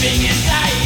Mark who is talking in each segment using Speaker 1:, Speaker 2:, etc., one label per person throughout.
Speaker 1: sleeping in tight.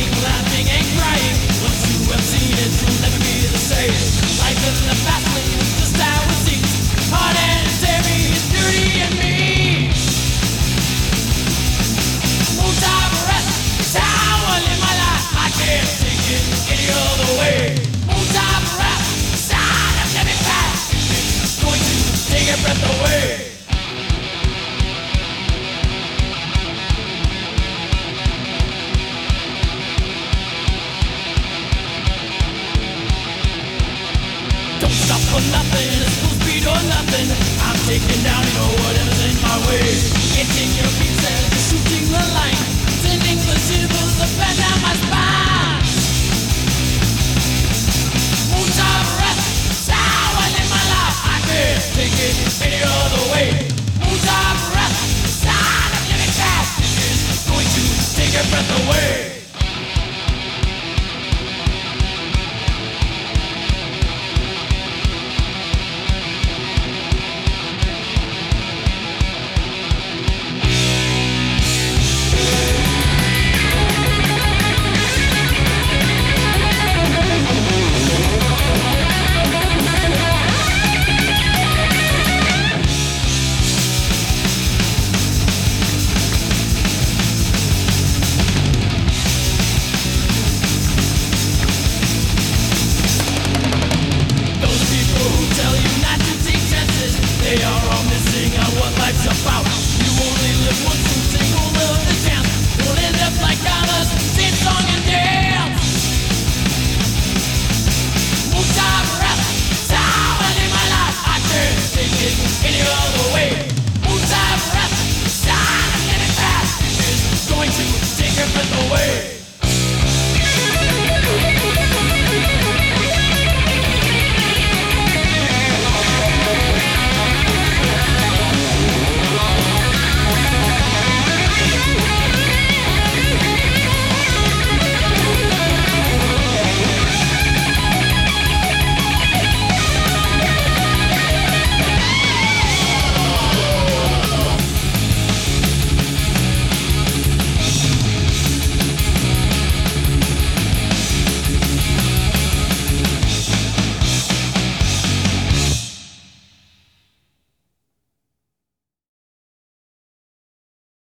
Speaker 1: Nothing, full speed or nothing.